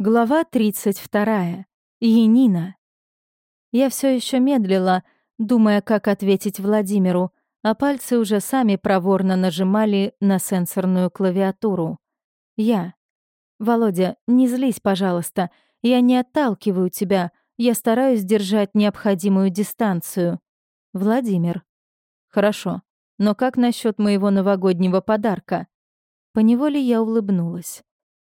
Глава 32. Янина. Я все еще медлила, думая, как ответить Владимиру, а пальцы уже сами проворно нажимали на сенсорную клавиатуру. Я. «Володя, не злись, пожалуйста. Я не отталкиваю тебя. Я стараюсь держать необходимую дистанцию. Владимир. Хорошо. Но как насчет моего новогоднего подарка? Поневоле я улыбнулась.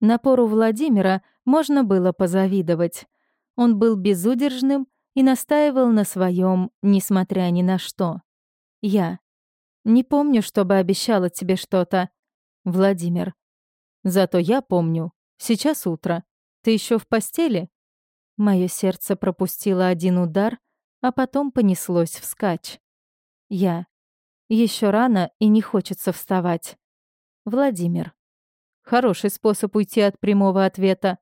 Напору Владимира можно было позавидовать. Он был безудержным и настаивал на своем, несмотря ни на что. Я. Не помню, чтобы обещала тебе что-то. Владимир. Зато я помню. Сейчас утро. Ты еще в постели? Мое сердце пропустило один удар, а потом понеслось вскачь. Я. Еще рано и не хочется вставать. Владимир. Хороший способ уйти от прямого ответа.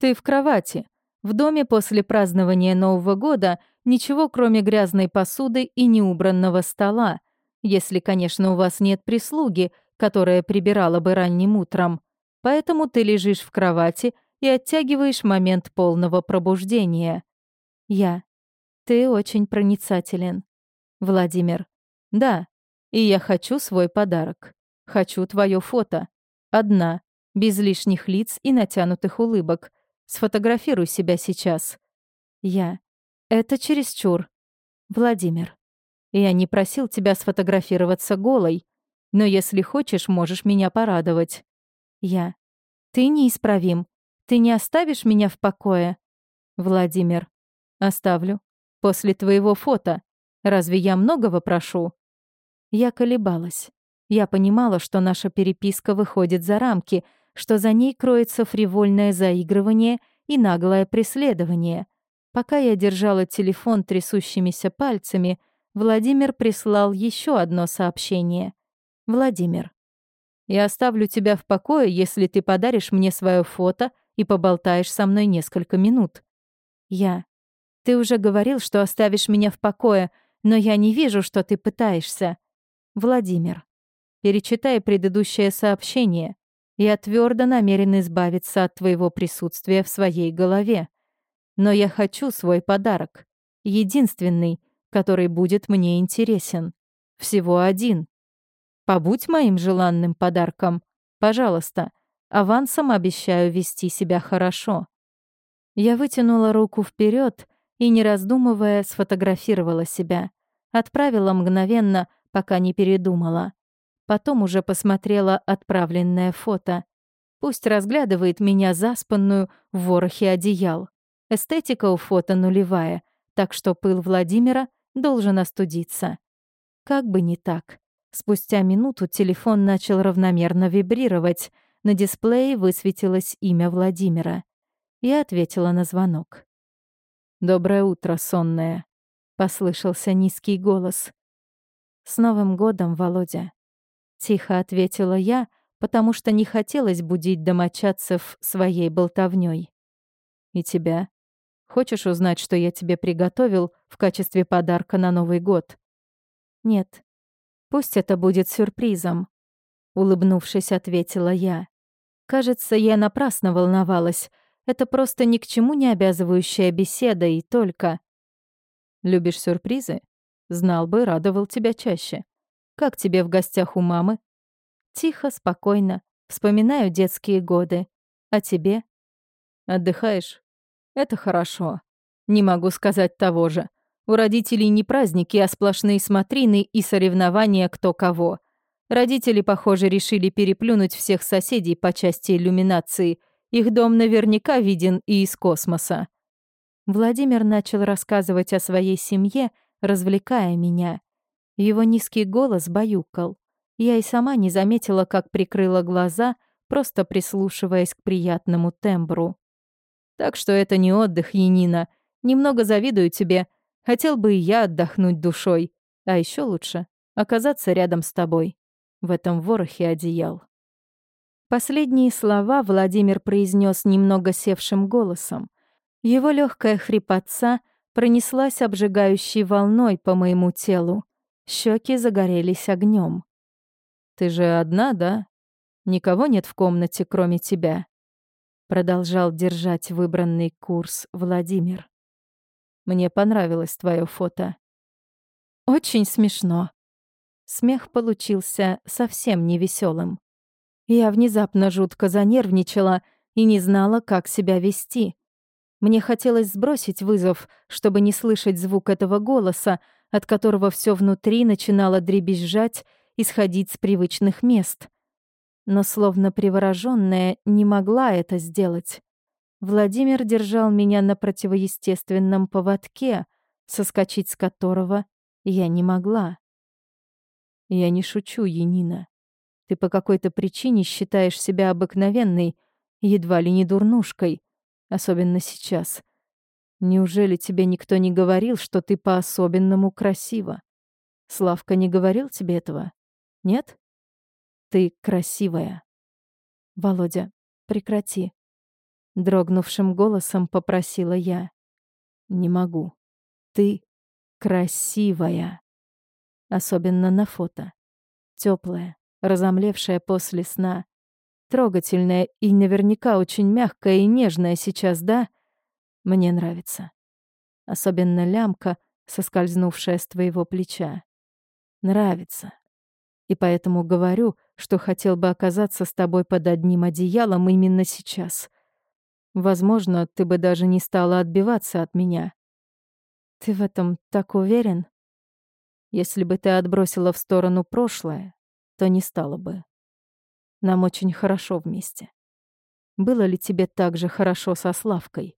Ты в кровати. В доме после празднования Нового года ничего, кроме грязной посуды и неубранного стола, если, конечно, у вас нет прислуги, которая прибирала бы ранним утром. Поэтому ты лежишь в кровати и оттягиваешь момент полного пробуждения. Я. Ты очень проницателен. Владимир. Да, и я хочу свой подарок. Хочу твое фото. Одна, без лишних лиц и натянутых улыбок. Сфотографируй себя сейчас. Я. Это чересчур. Владимир. Я не просил тебя сфотографироваться голой, но если хочешь, можешь меня порадовать. Я. Ты неисправим. Ты не оставишь меня в покое? Владимир. Оставлю. После твоего фото. Разве я многого прошу? Я колебалась. Я понимала, что наша переписка выходит за рамки, что за ней кроется фривольное заигрывание и наглое преследование. Пока я держала телефон трясущимися пальцами, Владимир прислал еще одно сообщение. «Владимир, я оставлю тебя в покое, если ты подаришь мне свое фото и поболтаешь со мной несколько минут. Я. Ты уже говорил, что оставишь меня в покое, но я не вижу, что ты пытаешься. Владимир. Перечитай предыдущее сообщение. Я твердо намерен избавиться от твоего присутствия в своей голове. Но я хочу свой подарок. Единственный, который будет мне интересен. Всего один. Побудь моим желанным подарком. Пожалуйста, авансом обещаю вести себя хорошо. Я вытянула руку вперед и, не раздумывая, сфотографировала себя. Отправила мгновенно, пока не передумала. Потом уже посмотрела отправленное фото. Пусть разглядывает меня заспанную в ворохе одеял. Эстетика у фото нулевая, так что пыл Владимира должен остудиться. Как бы не так. Спустя минуту телефон начал равномерно вибрировать. На дисплее высветилось имя Владимира. Я ответила на звонок. «Доброе утро, сонная», — послышался низкий голос. «С Новым годом, Володя», — тихо ответила я, потому что не хотелось будить домочадцев своей болтовнёй. «И тебя? Хочешь узнать, что я тебе приготовил в качестве подарка на Новый год?» «Нет, Пусть это будет сюрпризом», — улыбнувшись, ответила я. Кажется, я напрасно волновалась. Это просто ни к чему не обязывающая беседа и только. «Любишь сюрпризы? Знал бы, радовал тебя чаще. Как тебе в гостях у мамы?» «Тихо, спокойно. Вспоминаю детские годы. А тебе?» «Отдыхаешь? Это хорошо. Не могу сказать того же. У родителей не праздники, а сплошные смотрины и соревнования кто кого. Родители, похоже, решили переплюнуть всех соседей по части иллюминации. Их дом наверняка виден и из космоса. Владимир начал рассказывать о своей семье, развлекая меня. Его низкий голос баюкал. Я и сама не заметила, как прикрыла глаза, просто прислушиваясь к приятному тембру. «Так что это не отдых, Янина. Немного завидую тебе, Хотел бы и я отдохнуть душой, а еще лучше — оказаться рядом с тобой, в этом ворохе одеял. Последние слова Владимир произнес немного севшим голосом. Его легкая хрипотца пронеслась обжигающей волной по моему телу. Щеки загорелись огнем. «Ты же одна, да? Никого нет в комнате, кроме тебя?» Продолжал держать выбранный курс Владимир. Мне понравилось твое фото. Очень смешно. Смех получился совсем невеселым. Я внезапно жутко занервничала и не знала, как себя вести. Мне хотелось сбросить вызов, чтобы не слышать звук этого голоса, от которого все внутри начинало дребезжать и сходить с привычных мест. Но словно приворожённая не могла это сделать. Владимир держал меня на противоестественном поводке, соскочить с которого я не могла. Я не шучу, Янина. Ты по какой-то причине считаешь себя обыкновенной, едва ли не дурнушкой, особенно сейчас. Неужели тебе никто не говорил, что ты по-особенному красива? Славка не говорил тебе этого? Нет? Ты красивая. Володя, прекрати. Дрогнувшим голосом попросила я. Не могу. Ты красивая. Особенно на фото. Теплая, разомлевшая после сна. Трогательная и наверняка очень мягкая и нежная сейчас, да? Мне нравится. Особенно лямка, соскользнувшая с твоего плеча. Нравится. И поэтому говорю, что хотел бы оказаться с тобой под одним одеялом именно сейчас. Возможно, ты бы даже не стала отбиваться от меня. Ты в этом так уверен? Если бы ты отбросила в сторону прошлое, то не стала бы. Нам очень хорошо вместе. Было ли тебе так же хорошо со Славкой?